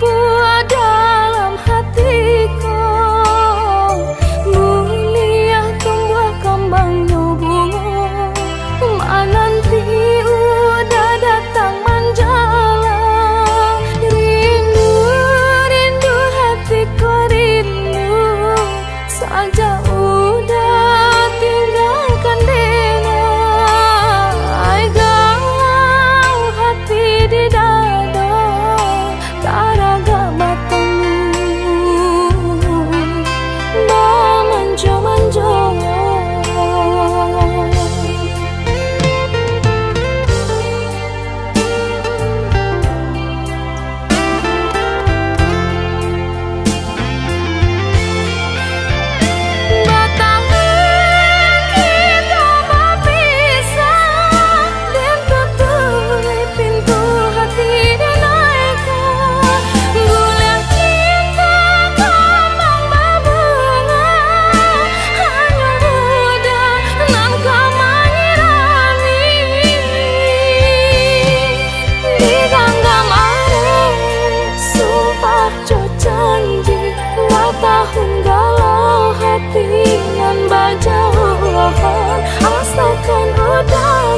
buồn pohon asalkan ada